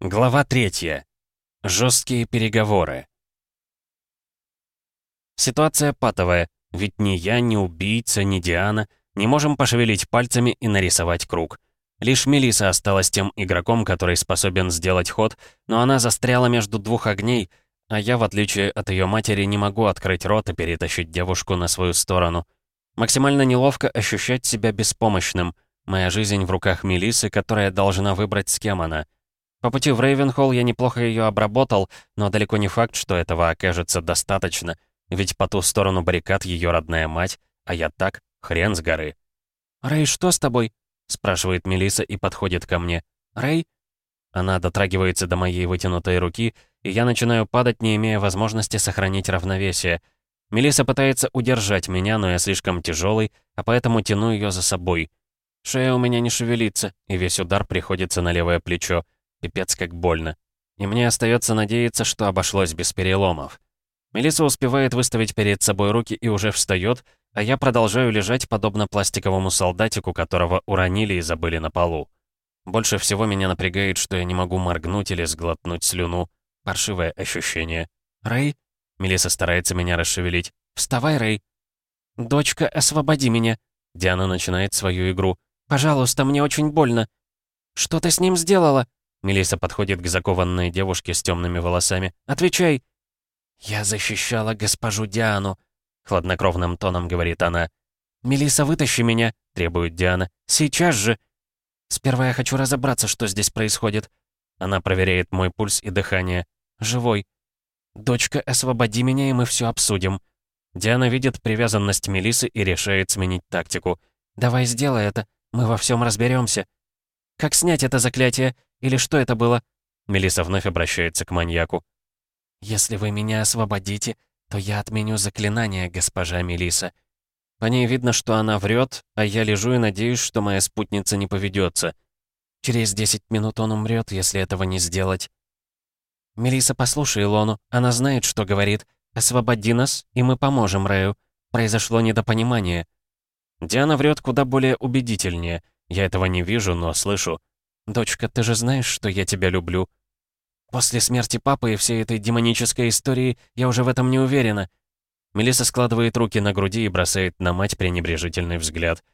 Глава третья. Жесткие переговоры. Ситуация патовая, ведь ни я, ни убийца, ни Диана не можем пошевелить пальцами и нарисовать круг. Лишь Мелиса осталась тем игроком, который способен сделать ход, но она застряла между двух огней, а я, в отличие от ее матери, не могу открыть рот и перетащить девушку на свою сторону. Максимально неловко ощущать себя беспомощным. Моя жизнь в руках Мелисы, которая должна выбрать, с кем она — по пути в Рейвенхолл я неплохо ее обработал, но далеко не факт, что этого окажется достаточно, ведь по ту сторону баррикад ее родная мать, а я так, хрен с горы. «Рэй, что с тобой?» — спрашивает Мелиса и подходит ко мне. «Рэй?» Она дотрагивается до моей вытянутой руки, и я начинаю падать, не имея возможности сохранить равновесие. Мелиса пытается удержать меня, но я слишком тяжелый, а поэтому тяну ее за собой. Шея у меня не шевелится, и весь удар приходится на левое плечо. Пипец как больно. И мне остается надеяться, что обошлось без переломов. Мелиса успевает выставить перед собой руки и уже встает, а я продолжаю лежать подобно пластиковому солдатику, которого уронили и забыли на полу. Больше всего меня напрягает, что я не могу моргнуть или сглотнуть слюну. Паршивое ощущение. «Рэй?» Мелиса старается меня расшевелить. «Вставай, Рэй!» «Дочка, освободи меня!» Диана начинает свою игру. «Пожалуйста, мне очень больно!» «Что ты с ним сделала?» Мелиса подходит к закованной девушке с темными волосами. «Отвечай!» «Я защищала госпожу Диану», — хладнокровным тоном говорит она. Мелиса, вытащи меня», — требует Диана. «Сейчас же!» «Сперва я хочу разобраться, что здесь происходит». Она проверяет мой пульс и дыхание. «Живой». «Дочка, освободи меня, и мы все обсудим». Диана видит привязанность Мелисы и решает сменить тактику. «Давай сделай это, мы во всем разберемся. «Как снять это заклятие? Или что это было?» Мелиса вновь обращается к маньяку. «Если вы меня освободите, то я отменю заклинание, госпожа Мелиса. По ней видно, что она врет, а я лежу и надеюсь, что моя спутница не поведется. Через 10 минут он умрет, если этого не сделать. Мелиса, послушай Илону, она знает, что говорит. Освободи нас, и мы поможем Рэю. Произошло недопонимание. Диана врет куда более убедительнее. Я этого не вижу, но слышу. «Дочка, ты же знаешь, что я тебя люблю». После смерти папы и всей этой демонической истории я уже в этом не уверена. Мелиса складывает руки на груди и бросает на мать пренебрежительный взгляд.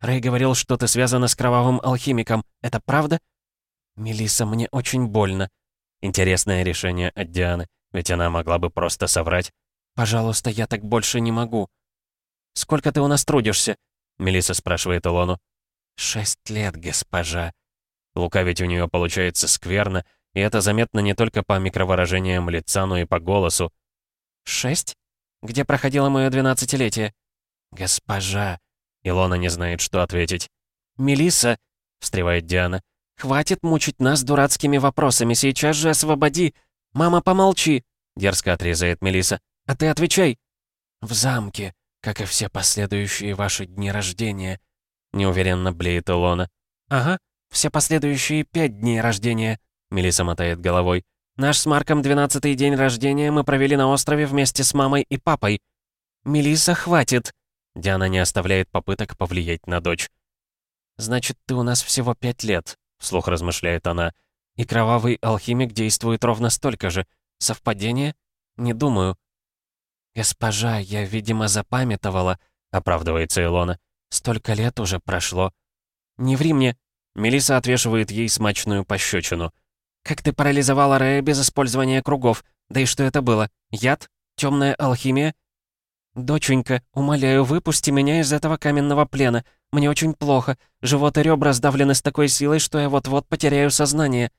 Рэй говорил, что ты связана с кровавым алхимиком. Это правда? Мелиса, мне очень больно. Интересное решение от Дианы, ведь она могла бы просто соврать. Пожалуйста, я так больше не могу. Сколько ты у нас трудишься? Мелиса спрашивает Илону. «Шесть лет, госпожа». Лукавить у нее получается скверно, и это заметно не только по микровыражениям лица, но и по голосу. «Шесть? Где проходило мое двенадцатилетие?» «Госпожа...» Илона не знает, что ответить. Мелиса, встревает Диана. «Хватит мучить нас дурацкими вопросами, сейчас же освободи! Мама, помолчи!» Дерзко отрезает Мелиса. «А ты отвечай!» «В замке, как и все последующие ваши дни рождения», неуверенно блеет Илона. «Ага, все последующие пять дней рождения», — Мелисса мотает головой. «Наш с Марком двенадцатый день рождения мы провели на острове вместе с мамой и папой». Мелисса, хватит!» Диана не оставляет попыток повлиять на дочь. «Значит, ты у нас всего пять лет», — вслух размышляет она. «И кровавый алхимик действует ровно столько же. Совпадение? Не думаю». «Госпожа, я, видимо, запамятовала», — оправдывается Илона. Столько лет уже прошло. Не ври мне. Мелиса отвешивает ей смачную пощечину. Как ты парализовала Рэя без использования кругов? Да и что это было? Яд? Темная алхимия? «Доченька, умоляю, выпусти меня из этого каменного плена. Мне очень плохо. Живот и ребра сдавлены с такой силой, что я вот-вот потеряю сознание».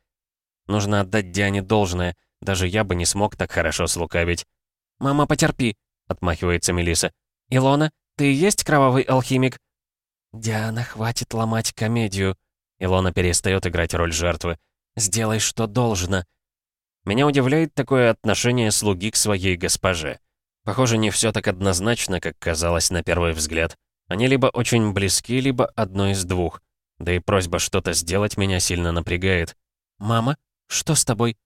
Нужно отдать Диане должное. Даже я бы не смог так хорошо слукавить. «Мама, потерпи», — отмахивается Мелиса. «Илона, ты и есть кровавый алхимик?» «Диана, хватит ломать комедию». Илона перестает играть роль жертвы. «Сделай, что должно». Меня удивляет такое отношение слуги к своей госпоже. Похоже, не все так однозначно, как казалось на первый взгляд. Они либо очень близки, либо одно из двух. Да и просьба что-то сделать меня сильно напрягает. «Мама, что с тобой?»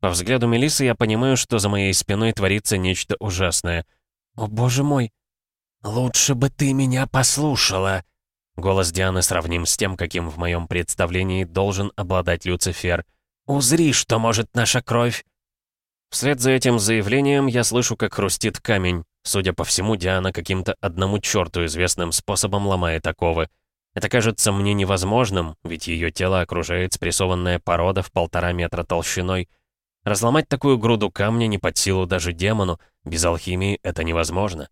По взгляду Мелисы я понимаю, что за моей спиной творится нечто ужасное. «О, боже мой!» «Лучше бы ты меня послушала!» Голос Дианы сравним с тем, каким в моем представлении должен обладать Люцифер. «Узри, что может наша кровь!» Вслед за этим заявлением я слышу, как хрустит камень. Судя по всему, Диана каким-то одному черту известным способом ломает оковы. Это кажется мне невозможным, ведь ее тело окружает спрессованная порода в полтора метра толщиной. Разломать такую груду камня не под силу даже демону, без алхимии это невозможно.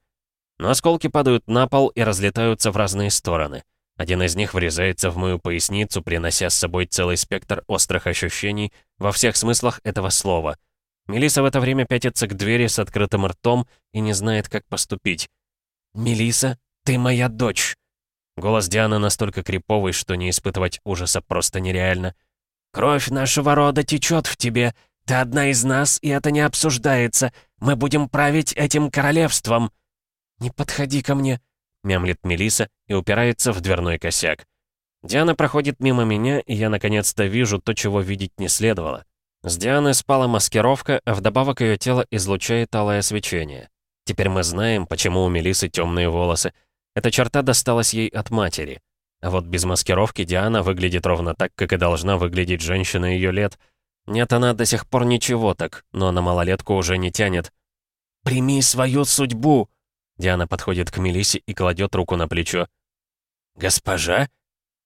Но осколки падают на пол и разлетаются в разные стороны. Один из них врезается в мою поясницу, принося с собой целый спектр острых ощущений во всех смыслах этого слова. Мелиса в это время пятится к двери с открытым ртом и не знает, как поступить. Мелиса, ты моя дочь!» Голос Дианы настолько криповый, что не испытывать ужаса просто нереально. «Кровь нашего рода течет в тебе. Ты одна из нас, и это не обсуждается. Мы будем править этим королевством!» «Не подходи ко мне!» — мямлит Мелиса и упирается в дверной косяк. Диана проходит мимо меня, и я наконец-то вижу то, чего видеть не следовало. С Дианы спала маскировка, а вдобавок ее тело излучает алое свечение. Теперь мы знаем, почему у Мелисы темные волосы. Эта черта досталась ей от матери. А вот без маскировки Диана выглядит ровно так, как и должна выглядеть женщина ее лет. Нет, она до сих пор ничего так, но на малолетку уже не тянет. «Прими свою судьбу!» Диана подходит к Мелисе и кладет руку на плечо. «Госпожа?»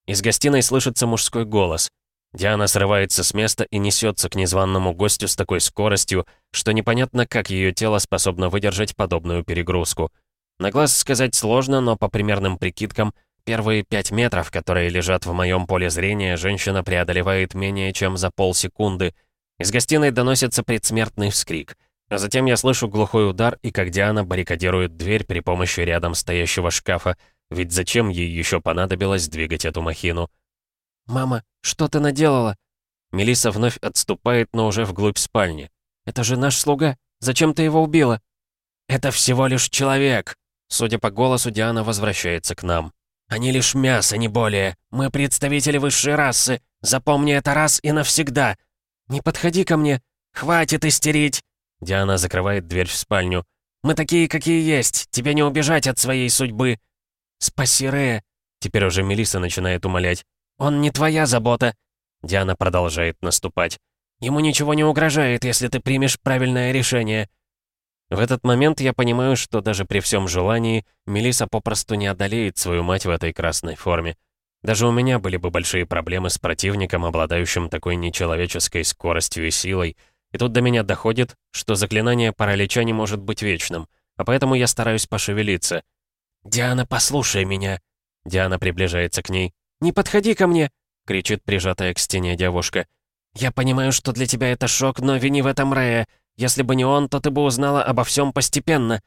Из гостиной слышится мужской голос. Диана срывается с места и несется к незваному гостю с такой скоростью, что непонятно, как ее тело способно выдержать подобную перегрузку. На глаз сказать сложно, но по примерным прикидкам, первые пять метров, которые лежат в моем поле зрения, женщина преодолевает менее чем за полсекунды. Из гостиной доносится предсмертный вскрик. А затем я слышу глухой удар и как Диана баррикадирует дверь при помощи рядом стоящего шкафа, ведь зачем ей еще понадобилось двигать эту махину? «Мама, что ты наделала?» Мелиса вновь отступает, но уже вглубь спальни. «Это же наш слуга. Зачем ты его убила?» «Это всего лишь человек!» Судя по голосу, Диана возвращается к нам. «Они лишь мясо, не более. Мы представители высшей расы. Запомни это раз и навсегда. Не подходи ко мне. Хватит истерить!» Диана закрывает дверь в спальню. «Мы такие, какие есть. Тебе не убежать от своей судьбы. Спаси Рея!» Теперь уже Мелиса начинает умолять. «Он не твоя забота!» Диана продолжает наступать. «Ему ничего не угрожает, если ты примешь правильное решение». В этот момент я понимаю, что даже при всем желании Мелиса попросту не одолеет свою мать в этой красной форме. Даже у меня были бы большие проблемы с противником, обладающим такой нечеловеческой скоростью и силой. И тут до меня доходит, что заклинание паралича не может быть вечным, а поэтому я стараюсь пошевелиться. «Диана, послушай меня!» Диана приближается к ней. «Не подходи ко мне!» — кричит прижатая к стене девушка. «Я понимаю, что для тебя это шок, но вини в этом Рэя. Если бы не он, то ты бы узнала обо всем постепенно.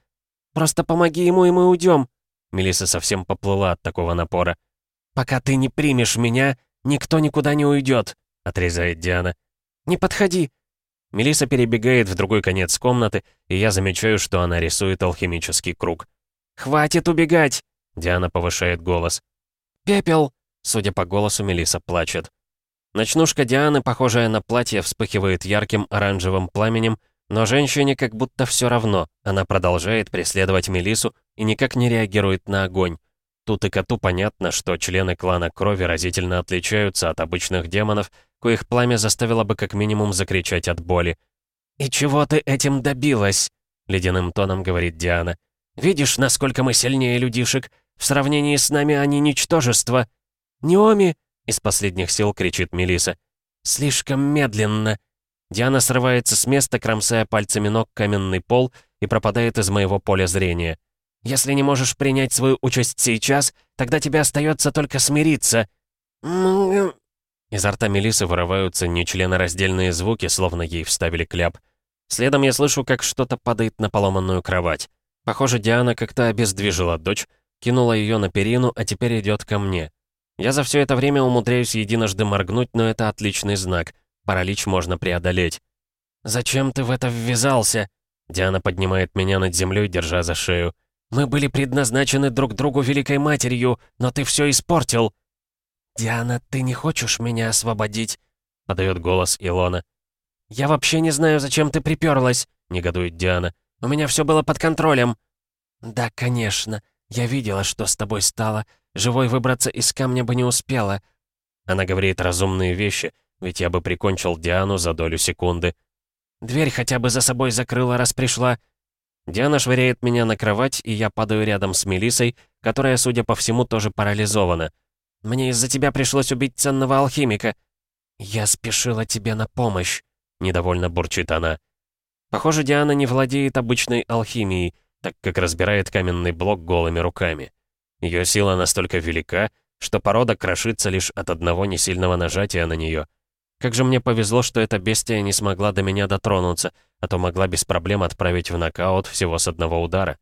Просто помоги ему, и мы уйдем». Мелиса совсем поплыла от такого напора. «Пока ты не примешь меня, никто никуда не уйдет», — отрезает Диана. «Не подходи». Мелиса перебегает в другой конец комнаты, и я замечаю, что она рисует алхимический круг. «Хватит убегать!» — Диана повышает голос. «Пепел!» Судя по голосу, Мелиса плачет. Ночнушка Дианы, похожая на платье, вспыхивает ярким оранжевым пламенем, но женщине как будто все равно. Она продолжает преследовать Мелису и никак не реагирует на огонь. Тут и коту понятно, что члены клана крови разительно отличаются от обычных демонов, коих пламя заставило бы как минимум закричать от боли. «И чего ты этим добилась?» — ледяным тоном говорит Диана. «Видишь, насколько мы сильнее людишек? В сравнении с нами они ничтожество!» «Неоми!» — из последних сил кричит Мелиса. «Слишком медленно!» Диана срывается с места, кромсая пальцами ног каменный пол и пропадает из моего поля зрения. «Если не можешь принять свою участь сейчас, тогда тебе остается только смириться». Изо рта Мелисы вырываются нечленораздельные звуки, словно ей вставили кляп. Следом я слышу, как что-то падает на поломанную кровать. Похоже, Диана как-то обездвижила дочь, кинула ее на перину, а теперь идет ко мне. Я за все это время умудряюсь единожды моргнуть, но это отличный знак. Паралич можно преодолеть. «Зачем ты в это ввязался?» Диана поднимает меня над землей, держа за шею. «Мы были предназначены друг другу Великой Матерью, но ты все испортил!» «Диана, ты не хочешь меня освободить?» — подает голос Илона. «Я вообще не знаю, зачем ты приперлась», — негодует Диана. «У меня все было под контролем». «Да, конечно. Я видела, что с тобой стало. Живой выбраться из камня бы не успела». Она говорит разумные вещи, ведь я бы прикончил Диану за долю секунды. «Дверь хотя бы за собой закрыла, раз пришла». Диана швыряет меня на кровать, и я падаю рядом с Мелисой, которая, судя по всему, тоже парализована. «Мне из-за тебя пришлось убить ценного алхимика». «Я спешила тебе на помощь», — недовольно бурчит она. Похоже, Диана не владеет обычной алхимией, так как разбирает каменный блок голыми руками. Ее сила настолько велика, что порода крошится лишь от одного несильного нажатия на нее. Как же мне повезло, что эта бестия не смогла до меня дотронуться, а то могла без проблем отправить в нокаут всего с одного удара.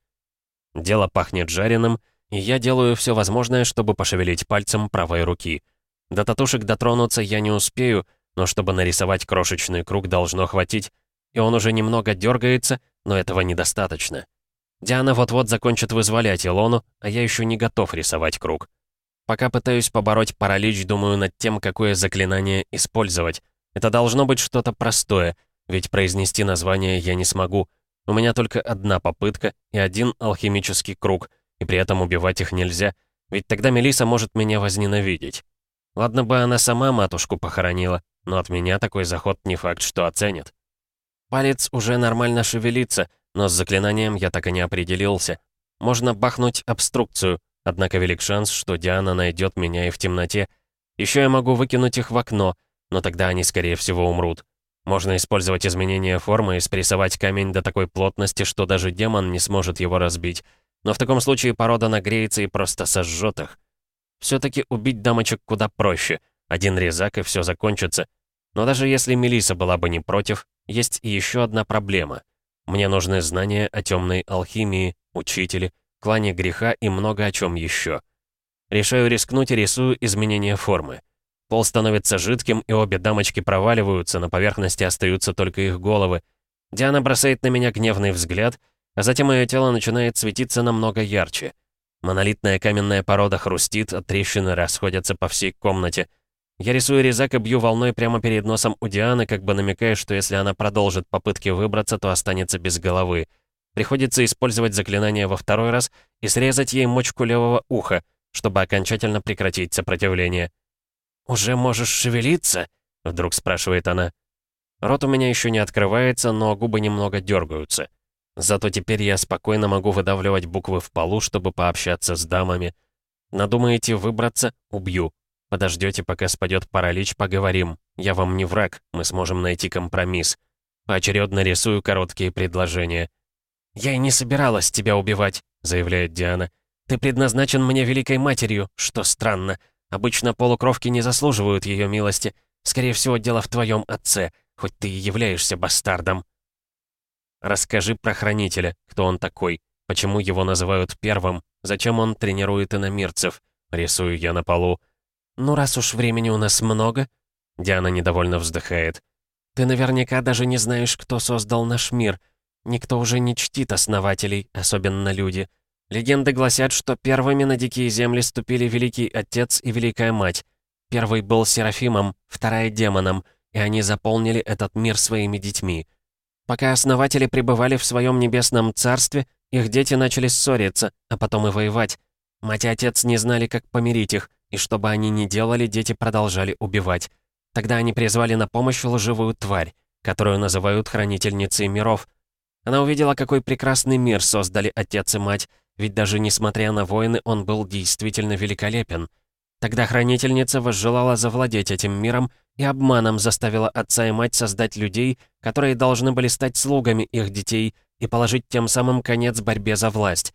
Дело пахнет жареным, и я делаю все возможное, чтобы пошевелить пальцем правой руки. До татушек дотронуться я не успею, но чтобы нарисовать крошечный круг должно хватить, и он уже немного дергается, но этого недостаточно. Диана вот-вот закончит вызволять Илону, а я еще не готов рисовать круг. Пока пытаюсь побороть паралич, думаю над тем, какое заклинание использовать. Это должно быть что-то простое, ведь произнести название я не смогу. У меня только одна попытка и один алхимический круг, и при этом убивать их нельзя, ведь тогда Мелиса может меня возненавидеть. Ладно бы она сама матушку похоронила, но от меня такой заход не факт, что оценит. Палец уже нормально шевелится, но с заклинанием я так и не определился. Можно бахнуть обструкцию, однако велик шанс, что Диана найдет меня и в темноте. Еще я могу выкинуть их в окно, но тогда они, скорее всего, умрут. Можно использовать изменение формы и спрессовать камень до такой плотности, что даже демон не сможет его разбить. Но в таком случае порода нагреется и просто сожжет их. Все-таки убить дамочек куда проще. Один резак и все закончится. Но даже если Мелиса была бы не против, есть еще одна проблема. Мне нужны знания о темной алхимии, учителе, клане греха и много о чем еще. Решаю рискнуть и рисую изменение формы. Пол становится жидким, и обе дамочки проваливаются, на поверхности остаются только их головы. Диана бросает на меня гневный взгляд, а затем мое тело начинает светиться намного ярче. Монолитная каменная порода хрустит, а трещины расходятся по всей комнате — я рисую резак и бью волной прямо перед носом у Дианы, как бы намекая, что если она продолжит попытки выбраться, то останется без головы. Приходится использовать заклинание во второй раз и срезать ей мочку левого уха, чтобы окончательно прекратить сопротивление. «Уже можешь шевелиться?» — вдруг спрашивает она. Рот у меня еще не открывается, но губы немного дергаются. Зато теперь я спокойно могу выдавливать буквы в полу, чтобы пообщаться с дамами. Надумаете выбраться — убью. Подождете, пока спадет паралич, поговорим. Я вам не враг, мы сможем найти компромисс. Поочередно рисую короткие предложения. «Я и не собиралась тебя убивать», — заявляет Диана. «Ты предназначен мне Великой Матерью, что странно. Обычно полукровки не заслуживают ее милости. Скорее всего, дело в твоем отце, хоть ты и являешься бастардом». «Расскажи про Хранителя, кто он такой, почему его называют первым, зачем он тренирует иномирцев». Рисую я на полу. «Ну, раз уж времени у нас много...» Диана недовольно вздыхает. «Ты наверняка даже не знаешь, кто создал наш мир. Никто уже не чтит основателей, особенно люди. Легенды гласят, что первыми на дикие земли ступили Великий Отец и Великая Мать. Первый был Серафимом, вторая — демоном, и они заполнили этот мир своими детьми. Пока основатели пребывали в своем небесном царстве, их дети начали ссориться, а потом и воевать. Мать и отец не знали, как помирить их, и что бы они ни делали, дети продолжали убивать. Тогда они призвали на помощь лживую тварь, которую называют Хранительницей миров. Она увидела, какой прекрасный мир создали отец и мать, ведь даже несмотря на войны, он был действительно великолепен. Тогда Хранительница возжелала завладеть этим миром и обманом заставила отца и мать создать людей, которые должны были стать слугами их детей и положить тем самым конец борьбе за власть.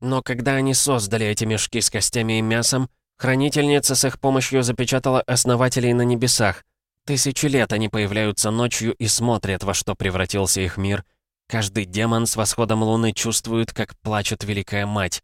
Но когда они создали эти мешки с костями и мясом, Хранительница с их помощью запечатала основателей на небесах. Тысячи лет они появляются ночью и смотрят, во что превратился их мир. Каждый демон с восходом луны чувствует, как плачет Великая Мать.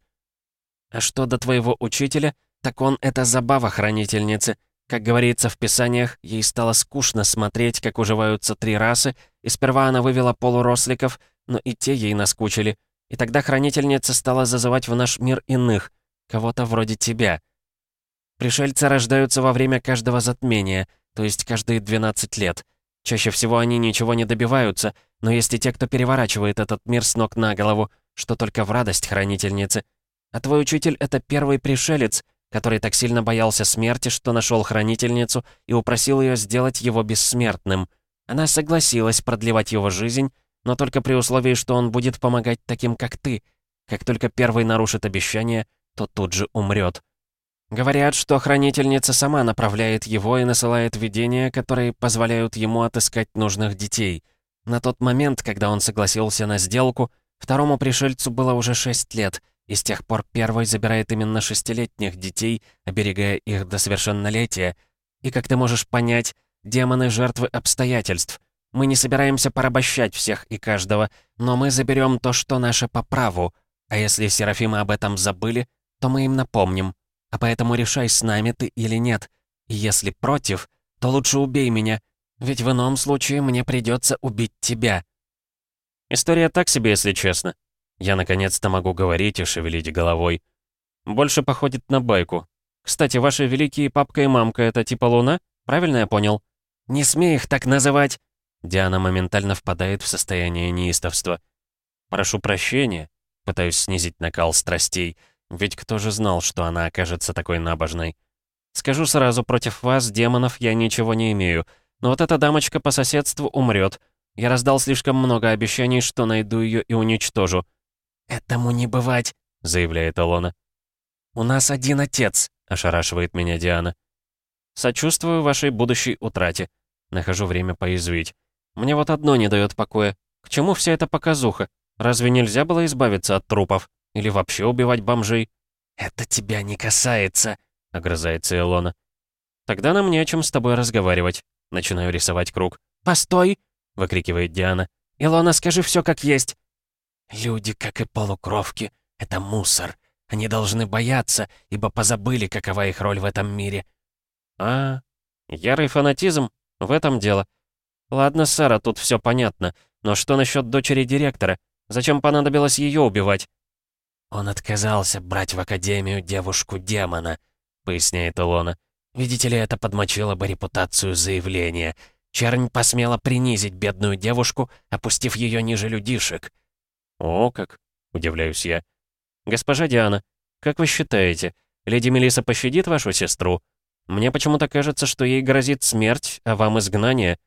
А что до твоего учителя, так он — это забава хранительницы. Как говорится в писаниях, ей стало скучно смотреть, как уживаются три расы, и сперва она вывела полуросликов, но и те ей наскучили. И тогда хранительница стала зазывать в наш мир иных, кого-то вроде тебя — Пришельцы рождаются во время каждого затмения, то есть каждые 12 лет. Чаще всего они ничего не добиваются, но есть и те, кто переворачивает этот мир с ног на голову, что только в радость хранительницы. А твой учитель — это первый пришелец, который так сильно боялся смерти, что нашел хранительницу и упросил ее сделать его бессмертным. Она согласилась продлевать его жизнь, но только при условии, что он будет помогать таким, как ты. Как только первый нарушит обещание, то тут же умрет. Говорят, что хранительница сама направляет его и насылает видения, которые позволяют ему отыскать нужных детей. На тот момент, когда он согласился на сделку, второму пришельцу было уже 6 лет, и с тех пор первый забирает именно шестилетних детей, оберегая их до совершеннолетия. И, как ты можешь понять, демоны — жертвы обстоятельств. Мы не собираемся порабощать всех и каждого, но мы заберем то, что наше по праву. А если Серафимы об этом забыли, то мы им напомним. А поэтому решай, с нами ты или нет. И если против, то лучше убей меня, ведь в ином случае мне придется убить тебя». История так себе, если честно. Я наконец-то могу говорить и шевелить головой. Больше походит на байку. Кстати, ваши великие папка и мамка — это типа луна? Правильно я понял? «Не смей их так называть!» Диана моментально впадает в состояние неистовства. «Прошу прощения», пытаюсь снизить накал страстей, ведь кто же знал, что она окажется такой набожной? Скажу сразу, против вас, демонов, я ничего не имею. Но вот эта дамочка по соседству умрет. Я раздал слишком много обещаний, что найду ее и уничтожу. «Этому не бывать», — заявляет Алона. «У нас один отец», — ошарашивает меня Диана. «Сочувствую вашей будущей утрате». Нахожу время поязвить. «Мне вот одно не дает покоя. К чему вся эта показуха? Разве нельзя было избавиться от трупов?» Или вообще убивать бомжей?» «Это тебя не касается», — огрызается Илона. «Тогда нам не о чем с тобой разговаривать». Начинаю рисовать круг. «Постой!» — выкрикивает Диана. «Илона, скажи все как есть». «Люди, как и полукровки, — это мусор. Они должны бояться, ибо позабыли, какова их роль в этом мире». «А, ярый фанатизм? В этом дело. Ладно, Сара, тут все понятно. Но что насчет дочери директора? Зачем понадобилось ее убивать?» «Он отказался брать в Академию девушку-демона», — поясняет Илона. «Видите ли, это подмочило бы репутацию заявления. Чернь посмела принизить бедную девушку, опустив ее ниже людишек». «О, как!» — удивляюсь я. «Госпожа Диана, как вы считаете, леди Мелиса пощадит вашу сестру? Мне почему-то кажется, что ей грозит смерть, а вам изгнание».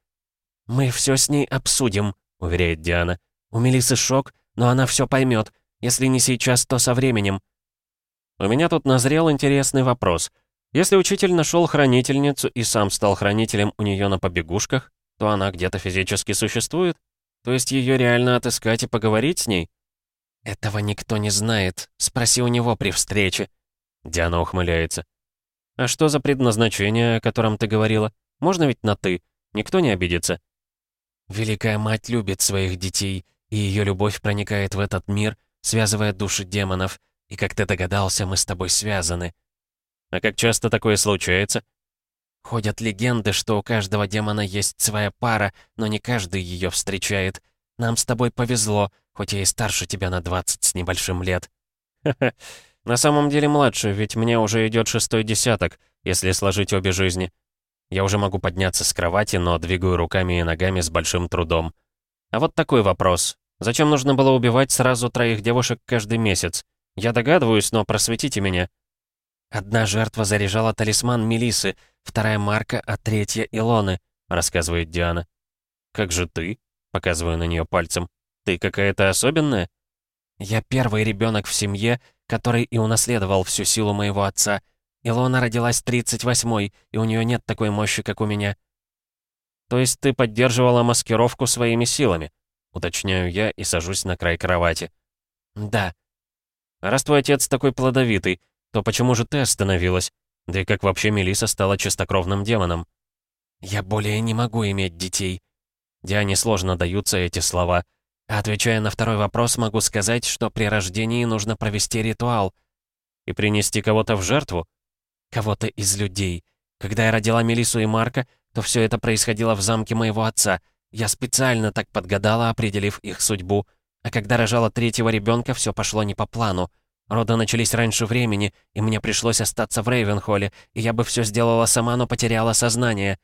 «Мы все с ней обсудим», — уверяет Диана. «У Мелисы шок, но она все поймет. Если не сейчас, то со временем. У меня тут назрел интересный вопрос. Если учитель нашел хранительницу и сам стал хранителем у нее на побегушках, то она где-то физически существует? То есть ее реально отыскать и поговорить с ней? Этого никто не знает. Спроси у него при встрече. Диана ухмыляется. А что за предназначение, о котором ты говорила? Можно ведь на «ты». Никто не обидится. Великая мать любит своих детей, и ее любовь проникает в этот мир, связывая души демонов, и, как ты догадался, мы с тобой связаны». «А как часто такое случается?» «Ходят легенды, что у каждого демона есть своя пара, но не каждый ее встречает. Нам с тобой повезло, хоть я и старше тебя на 20 с небольшим лет». «Ха-ха, на самом деле младше, ведь мне уже идет шестой десяток, если сложить обе жизни. Я уже могу подняться с кровати, но двигаю руками и ногами с большим трудом. А вот такой вопрос. Зачем нужно было убивать сразу троих девушек каждый месяц? Я догадываюсь, но просветите меня». «Одна жертва заряжала талисман Мелисы, вторая Марка, а третья Илоны», — рассказывает Диана. «Как же ты?» — показываю на нее пальцем. «Ты какая-то особенная?» «Я первый ребенок в семье, который и унаследовал всю силу моего отца. Илона родилась 38-й, и у нее нет такой мощи, как у меня». «То есть ты поддерживала маскировку своими силами?» Уточняю я и сажусь на край кровати. «Да». «Раз твой отец такой плодовитый, то почему же ты остановилась? Да и как вообще Мелиса стала чистокровным демоном?» «Я более не могу иметь детей». Диане сложно даются эти слова. Отвечая на второй вопрос, могу сказать, что при рождении нужно провести ритуал. И принести кого-то в жертву? Кого-то из людей. Когда я родила Мелису и Марка, то все это происходило в замке моего отца — я специально так подгадала, определив их судьбу. А когда рожала третьего ребенка, все пошло не по плану. Роды начались раньше времени, и мне пришлось остаться в Рейвенхолле, и я бы все сделала сама, но потеряла сознание.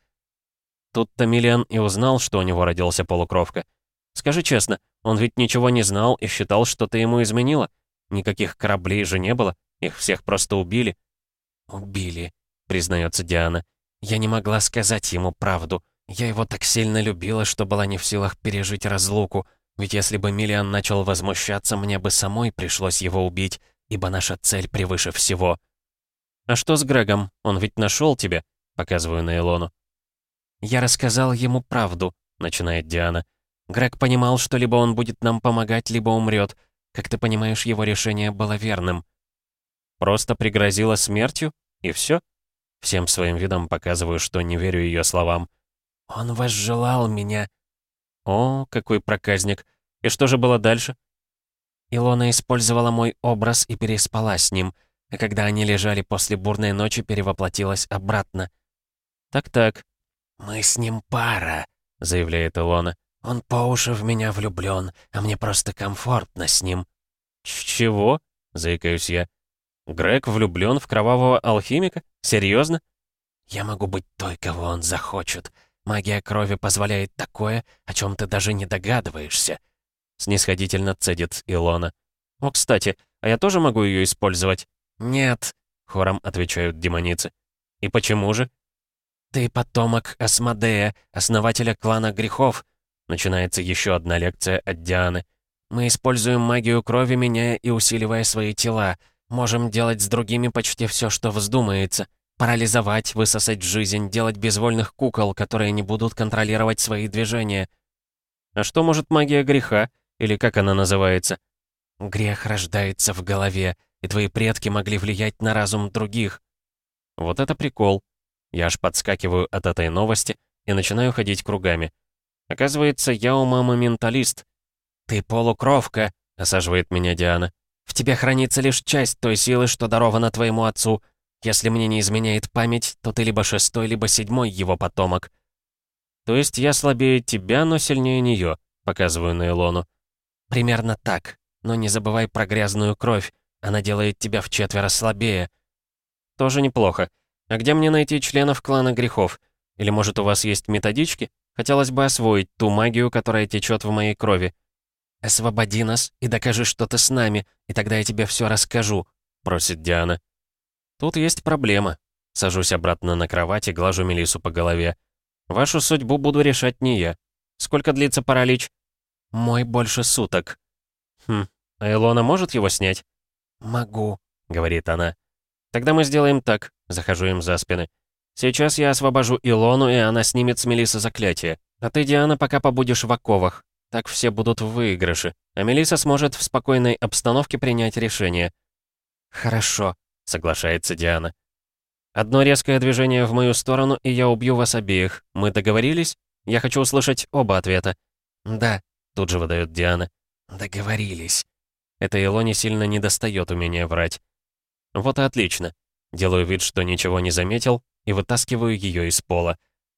Тут-то Миллиан и узнал, что у него родился полукровка. Скажи честно, он ведь ничего не знал и считал, что ты ему изменила? Никаких кораблей же не было, их всех просто убили. «Убили», — признается Диана. «Я не могла сказать ему правду. Я его так сильно любила, что была не в силах пережить разлуку. Ведь если бы Миллиан начал возмущаться, мне бы самой пришлось его убить, ибо наша цель превыше всего». «А что с Грегом? Он ведь нашел тебя?» — показываю на Илону. «Я рассказал ему правду», — начинает Диана. «Грег понимал, что либо он будет нам помогать, либо умрет. Как ты понимаешь, его решение было верным». «Просто пригрозила смертью? И все? Всем своим видом показываю, что не верю ее словам. «Он возжелал меня». «О, какой проказник! И что же было дальше?» Илона использовала мой образ и переспала с ним, а когда они лежали после бурной ночи, перевоплотилась обратно. «Так-так». «Мы с ним пара», — заявляет Илона. «Он по уши в меня влюблён, а мне просто комфортно с ним». «Чего?» — заикаюсь я. «Грег влюблён в кровавого алхимика? Серьезно? «Я могу быть той, кого он захочет. Магия крови позволяет такое, о чём ты даже не догадываешься», — снисходительно цедит Илона. «О, кстати, а я тоже могу её использовать?» «Нет», — хором отвечают демоницы. «И почему же?» «Ты потомок Асмодея, основателя клана грехов», Начинается еще одна лекция от Дианы. «Мы используем магию крови, меняя и усиливая свои тела. Можем делать с другими почти все, что вздумается. Парализовать, высосать жизнь, делать безвольных кукол, которые не будут контролировать свои движения». «А что может магия греха? Или как она называется?» «Грех рождается в голове, и твои предки могли влиять на разум других». «Вот это прикол». Я аж подскакиваю от этой новости и начинаю ходить кругами. Оказывается, я у мамы менталист. «Ты полукровка», — осаживает меня Диана. «В тебе хранится лишь часть той силы, что дарована твоему отцу. Если мне не изменяет память, то ты либо шестой, либо седьмой его потомок». «То есть я слабее тебя, но сильнее нее», — показываю на Илону. «Примерно так. Но не забывай про грязную кровь. Она делает тебя в четверо слабее». «Тоже неплохо. А где мне найти членов клана грехов? Или, может, у вас есть методички?» Хотелось бы освоить ту магию, которая течет в моей крови. «Освободи нас и докажи, что ты с нами, и тогда я тебе все расскажу», — просит Диана. «Тут есть проблема». Сажусь обратно на кровать и глажу Мелису по голове. «Вашу судьбу буду решать не я. Сколько длится паралич?» «Мой больше суток». «Хм, а Илона может его снять?» «Могу», — говорит она. «Тогда мы сделаем так», — захожу им за спины. Сейчас я освобожу Илону, и она снимет с Мелисы заклятие. А ты, Диана, пока побудешь в оковах. Так все будут в выигрыше. А Мелиса сможет в спокойной обстановке принять решение. «Хорошо», — соглашается Диана. «Одно резкое движение в мою сторону, и я убью вас обеих. Мы договорились? Я хочу услышать оба ответа». «Да», — тут же выдает Диана. «Договорились». Это Илоне сильно не достает умения врать. Вот и отлично. Делаю вид, что ничего не заметил, и вытаскиваю ее из пола.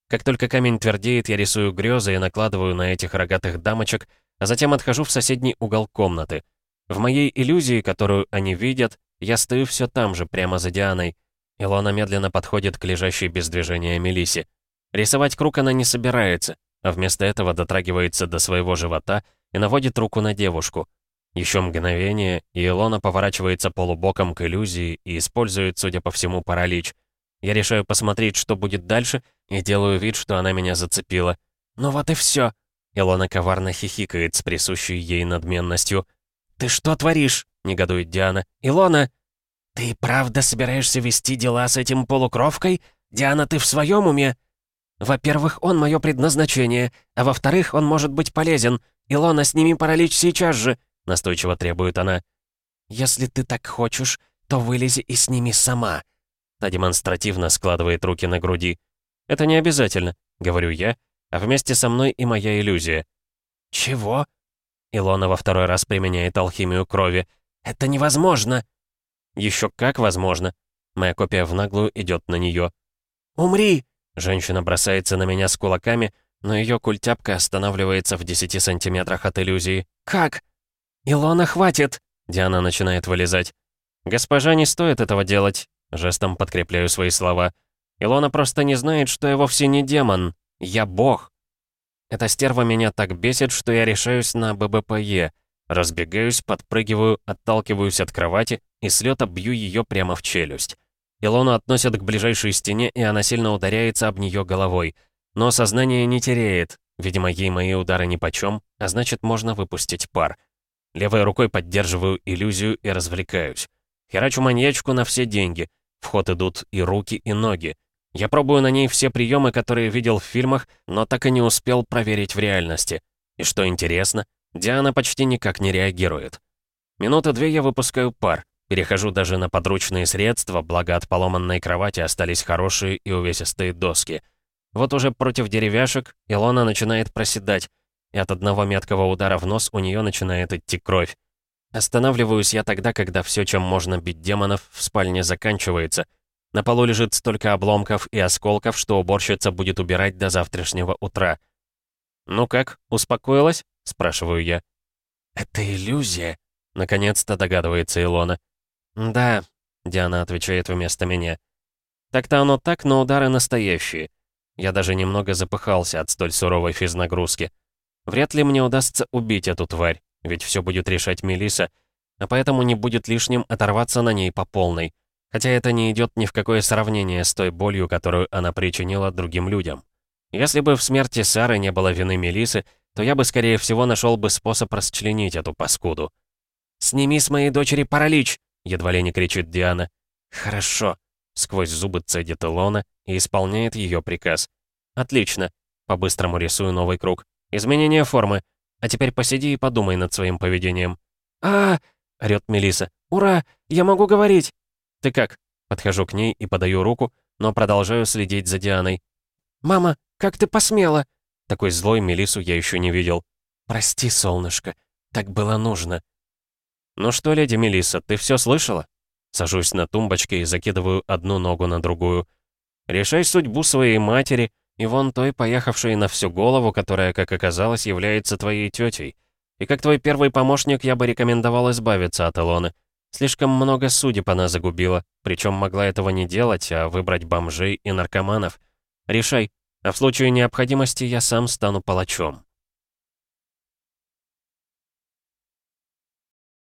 Как только камень твердеет, я рисую грезы и накладываю на этих рогатых дамочек, а затем отхожу в соседний угол комнаты. В моей иллюзии, которую они видят, я стою все там же, прямо за Дианой. Илона медленно подходит к лежащей без движения Мелисе. Рисовать круг она не собирается, а вместо этого дотрагивается до своего живота и наводит руку на девушку. Еще мгновение, и Илона поворачивается полубоком к иллюзии и использует, судя по всему, паралич. Я решаю посмотреть, что будет дальше, и делаю вид, что она меня зацепила. «Ну вот и все. Илона коварно хихикает с присущей ей надменностью. «Ты что творишь?» — негодует Диана. «Илона!» «Ты правда собираешься вести дела с этим полукровкой? Диана, ты в своем уме?» «Во-первых, он мое предназначение, а во-вторых, он может быть полезен. Илона, сними паралич сейчас же!» — настойчиво требует она. «Если ты так хочешь, то вылези и сними сама», Та демонстративно складывает руки на груди. «Это не обязательно», — говорю я, а вместе со мной и моя иллюзия. «Чего?» Илона во второй раз применяет алхимию крови. «Это невозможно!» Еще как возможно!» Моя копия в наглую идет на нее. «Умри!» Женщина бросается на меня с кулаками, но ее культяпка останавливается в 10 сантиметрах от иллюзии. «Как?» «Илона, хватит!» Диана начинает вылезать. «Госпожа, не стоит этого делать. Жестом подкрепляю свои слова. Илона просто не знает, что я вовсе не демон. Я бог. Эта стерва меня так бесит, что я решаюсь на ББПЕ. Разбегаюсь, подпрыгиваю, отталкиваюсь от кровати и с лёта бью ее прямо в челюсть. Илону относят к ближайшей стене, и она сильно ударяется об нее головой. Но сознание не теряет. Видимо, ей мои удары нипочем, а значит, можно выпустить пар. Левой рукой поддерживаю иллюзию и развлекаюсь. Херачу маньячку на все деньги. В ход идут и руки, и ноги. Я пробую на ней все приемы, которые видел в фильмах, но так и не успел проверить в реальности. И что интересно, Диана почти никак не реагирует. Минуты две я выпускаю пар. Перехожу даже на подручные средства, благо от поломанной кровати остались хорошие и увесистые доски. Вот уже против деревяшек Илона начинает проседать, и от одного меткого удара в нос у нее начинает идти кровь. Останавливаюсь я тогда, когда все, чем можно бить демонов, в спальне заканчивается. На полу лежит столько обломков и осколков, что уборщица будет убирать до завтрашнего утра. «Ну как, успокоилась?» — спрашиваю я. «Это иллюзия», — наконец-то догадывается Илона. «Да», — Диана отвечает вместо меня. «Так-то оно так, но удары настоящие. Я даже немного запыхался от столь суровой физнагрузки. Вряд ли мне удастся убить эту тварь, ведь все будет решать Мелиса, а поэтому не будет лишним оторваться на ней по полной. Хотя это не идет ни в какое сравнение с той болью, которую она причинила другим людям. Если бы в смерти Сары не было вины Мелисы, то я бы, скорее всего, нашел бы способ расчленить эту паскуду. «Сними с моей дочери паралич!» — едва ли не кричит Диана. «Хорошо», — сквозь зубы цедит Илона и исполняет ее приказ. «Отлично». По-быстрому рисую новый круг. Изменение формы. А теперь посиди и подумай над своим поведением. а, -а, -а орёт Мелиса. «Ура! Я могу говорить!» «Ты как?» Подхожу к ней и подаю руку, но продолжаю следить за Дианой. «Мама, как ты посмела?» Такой злой Мелису я еще не видел. «Прости, солнышко, так было нужно». «Ну что, леди Мелиса, ты все слышала?» Сажусь на тумбочке и закидываю одну ногу на другую. «Решай судьбу своей матери и вон той, поехавшей на всю голову, которая, как оказалось, является твоей тетей. И как твой первый помощник я бы рекомендовал избавиться от Элоны. Слишком много судеб она загубила, причем могла этого не делать, а выбрать бомжей и наркоманов. Решай, а в случае необходимости я сам стану палачом».